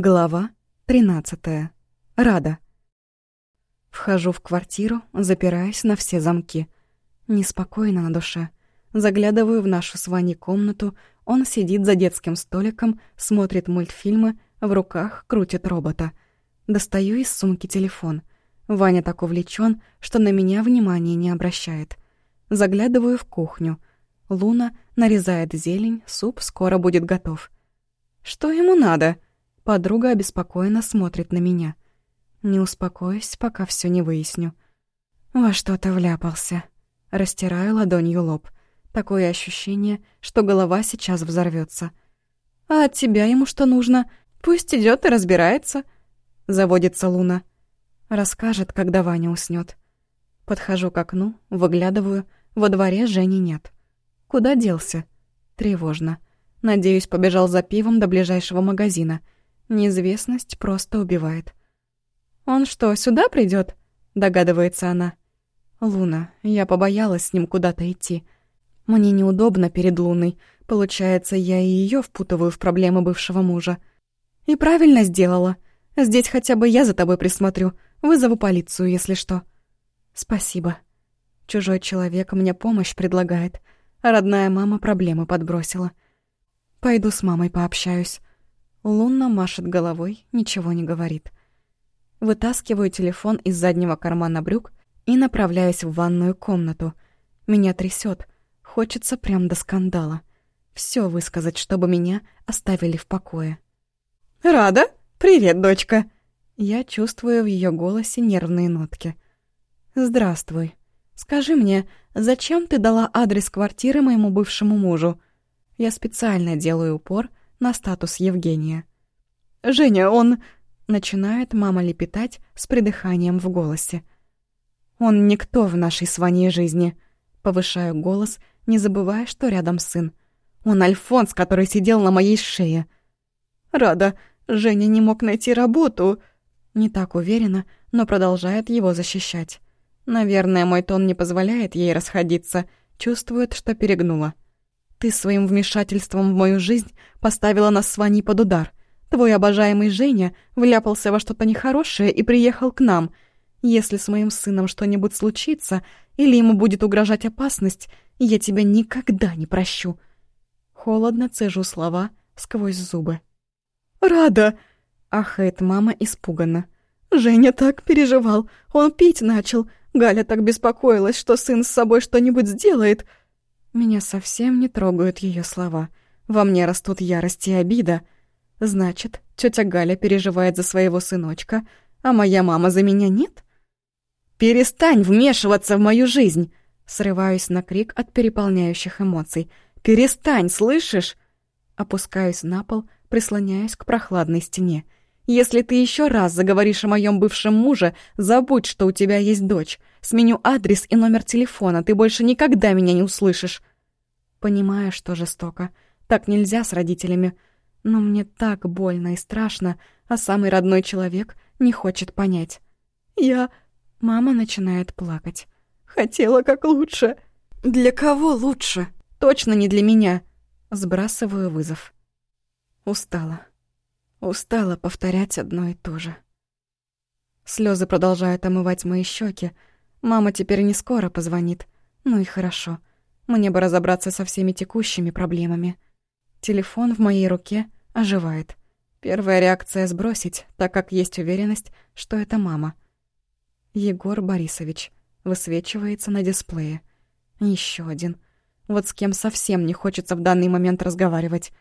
Глава 13. Рада. Вхожу в квартиру, запираясь на все замки. Неспокойно на душе. Заглядываю в нашу с Ваней комнату, он сидит за детским столиком, смотрит мультфильмы, в руках крутит робота. Достаю из сумки телефон. Ваня так увлечен, что на меня внимания не обращает. Заглядываю в кухню. Луна нарезает зелень, суп скоро будет готов. «Что ему надо?» Подруга обеспокоенно смотрит на меня. Не успокоюсь, пока все не выясню. Во что-то вляпался. Растираю ладонью лоб. Такое ощущение, что голова сейчас взорвется. «А от тебя ему что нужно? Пусть идет и разбирается», — заводится Луна. Расскажет, когда Ваня уснет. Подхожу к окну, выглядываю. Во дворе Жени нет. Куда делся? Тревожно. Надеюсь, побежал за пивом до ближайшего магазина — Неизвестность просто убивает. «Он что, сюда придет? догадывается она. «Луна, я побоялась с ним куда-то идти. Мне неудобно перед Луной. Получается, я и ее впутываю в проблемы бывшего мужа. И правильно сделала. Здесь хотя бы я за тобой присмотрю. Вызову полицию, если что». «Спасибо. Чужой человек мне помощь предлагает, родная мама проблемы подбросила. Пойду с мамой пообщаюсь. Лунна машет головой, ничего не говорит. Вытаскиваю телефон из заднего кармана брюк и направляюсь в ванную комнату. Меня трясет, хочется прям до скандала. Все высказать, чтобы меня оставили в покое. «Рада? Привет, дочка!» Я чувствую в ее голосе нервные нотки. «Здравствуй. Скажи мне, зачем ты дала адрес квартиры моему бывшему мужу?» Я специально делаю упор на статус Евгения. «Женя, он...» — начинает мама лепетать с придыханием в голосе. «Он никто в нашей с Ваней жизни», — повышаю голос, не забывая, что рядом сын. «Он Альфонс, который сидел на моей шее». «Рада, Женя не мог найти работу». Не так уверена, но продолжает его защищать. Наверное, мой тон не позволяет ей расходиться, чувствует, что перегнула. Ты своим вмешательством в мою жизнь поставила нас с Ваней под удар. Твой обожаемый Женя вляпался во что-то нехорошее и приехал к нам. Если с моим сыном что-нибудь случится или ему будет угрожать опасность, я тебя никогда не прощу». Холодно цежу слова сквозь зубы. «Рада!» — ахает мама испуганно. «Женя так переживал. Он пить начал. Галя так беспокоилась, что сын с собой что-нибудь сделает. Меня совсем не трогают ее слова. Во мне растут ярость и обида. Значит, тетя Галя переживает за своего сыночка, а моя мама за меня нет? «Перестань вмешиваться в мою жизнь!» Срываюсь на крик от переполняющих эмоций. «Перестань, слышишь?» Опускаюсь на пол, прислоняясь к прохладной стене. «Если ты еще раз заговоришь о моем бывшем муже, забудь, что у тебя есть дочь. Сменю адрес и номер телефона, ты больше никогда меня не услышишь». Понимаю, что жестоко. Так нельзя с родителями. Но мне так больно и страшно, а самый родной человек не хочет понять. «Я...» Мама начинает плакать. «Хотела как лучше». «Для кого лучше? Точно не для меня». Сбрасываю вызов. Устала. Устала повторять одно и то же. Слезы продолжают омывать мои щеки. Мама теперь не скоро позвонит. Ну и хорошо. Мне бы разобраться со всеми текущими проблемами. Телефон в моей руке оживает. Первая реакция — сбросить, так как есть уверенность, что это мама. Егор Борисович высвечивается на дисплее. Еще один. Вот с кем совсем не хочется в данный момент разговаривать.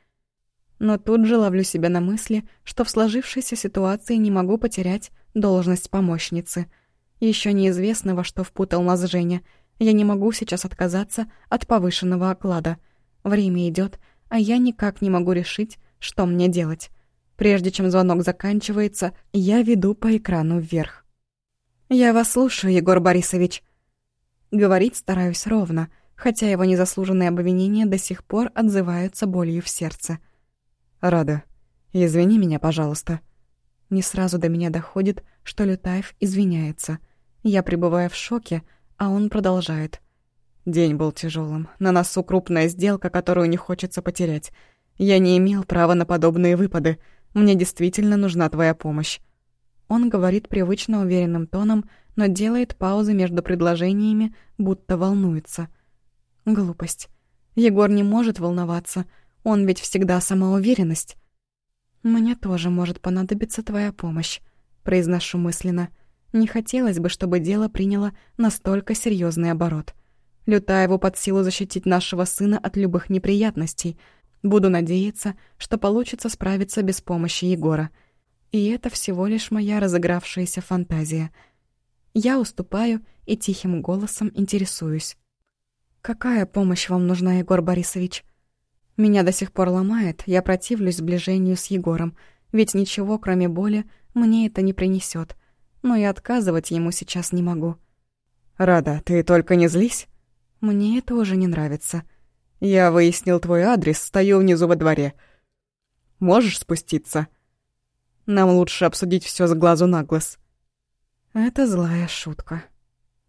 Но тут же ловлю себя на мысли, что в сложившейся ситуации не могу потерять должность помощницы. Еще неизвестно, во что впутал нас Женя — я не могу сейчас отказаться от повышенного оклада. Время идет, а я никак не могу решить, что мне делать. Прежде чем звонок заканчивается, я веду по экрану вверх. «Я вас слушаю, Егор Борисович». Говорить стараюсь ровно, хотя его незаслуженные обвинения до сих пор отзываются болью в сердце. «Рада, извини меня, пожалуйста». Не сразу до меня доходит, что Лютаев извиняется. Я пребываю в шоке, а он продолжает. День был тяжелым. На носу крупная сделка, которую не хочется потерять. Я не имел права на подобные выпады. Мне действительно нужна твоя помощь». Он говорит привычно уверенным тоном, но делает паузы между предложениями, будто волнуется. Глупость. Егор не может волноваться. Он ведь всегда самоуверенность. «Мне тоже может понадобиться твоя помощь», — произношу мысленно. Не хотелось бы, чтобы дело приняло настолько серьезный оборот. Лютаеву под силу защитить нашего сына от любых неприятностей. Буду надеяться, что получится справиться без помощи Егора. И это всего лишь моя разыгравшаяся фантазия. Я уступаю и тихим голосом интересуюсь. «Какая помощь вам нужна, Егор Борисович?» Меня до сих пор ломает, я противлюсь сближению с Егором, ведь ничего, кроме боли, мне это не принесет. Но и отказывать ему сейчас не могу. «Рада, ты только не злись?» Мне это уже не нравится. Я выяснил твой адрес, стою внизу во дворе. Можешь спуститься? Нам лучше обсудить все с глазу на глаз. Это злая шутка.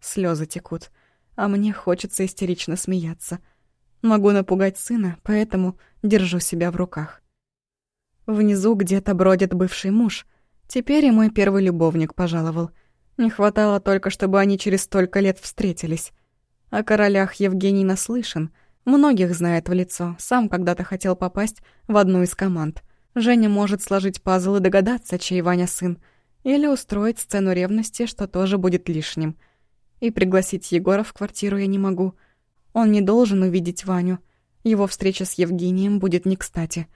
Слезы текут, а мне хочется истерично смеяться. Могу напугать сына, поэтому держу себя в руках. Внизу где-то бродит бывший муж. Теперь и мой первый любовник пожаловал. Не хватало только, чтобы они через столько лет встретились. О королях Евгений наслышан. Многих знает в лицо. Сам когда-то хотел попасть в одну из команд. Женя может сложить пазл и догадаться, чей Ваня сын. Или устроить сцену ревности, что тоже будет лишним. И пригласить Егора в квартиру я не могу. Он не должен увидеть Ваню. Его встреча с Евгением будет не кстати.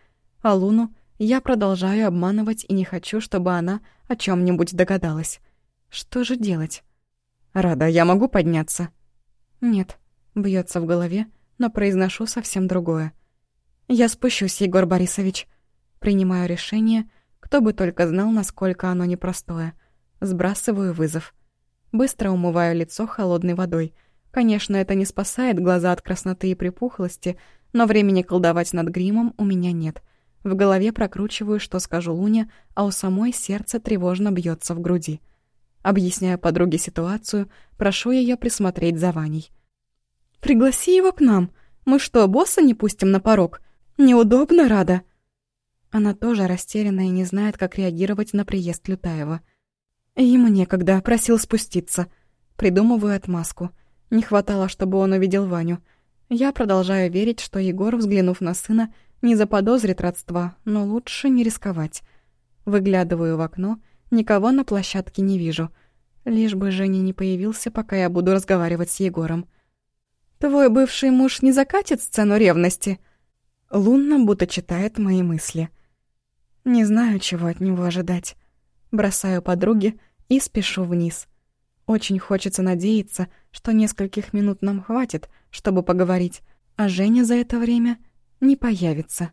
А Луну я продолжаю обманывать и не хочу, чтобы она о чем нибудь догадалась. Что же делать? «Рада, я могу подняться?» «Нет», — бьется в голове, но произношу совсем другое. «Я спущусь, Егор Борисович». Принимаю решение, кто бы только знал, насколько оно непростое. Сбрасываю вызов. Быстро умываю лицо холодной водой. Конечно, это не спасает глаза от красноты и припухлости, но времени колдовать над гримом у меня нет. В голове прокручиваю, что скажу Луне, а у самой сердце тревожно бьется в груди. Объясняю подруге ситуацию, прошу ее присмотреть за Ваней. «Пригласи его к нам. Мы что, босса не пустим на порог? Неудобно, Рада?» Она тоже растеряна и не знает, как реагировать на приезд Лютаева. Ему некогда, просил спуститься. Придумываю отмазку. Не хватало, чтобы он увидел Ваню. Я продолжаю верить, что Егор, взглянув на сына, не заподозрит родства, но лучше не рисковать. Выглядываю в окно — Никого на площадке не вижу. Лишь бы Женя не появился, пока я буду разговаривать с Егором. «Твой бывший муж не закатит сцену ревности?» Лунна будто читает мои мысли. Не знаю, чего от него ожидать. Бросаю подруги и спешу вниз. Очень хочется надеяться, что нескольких минут нам хватит, чтобы поговорить, а Женя за это время не появится.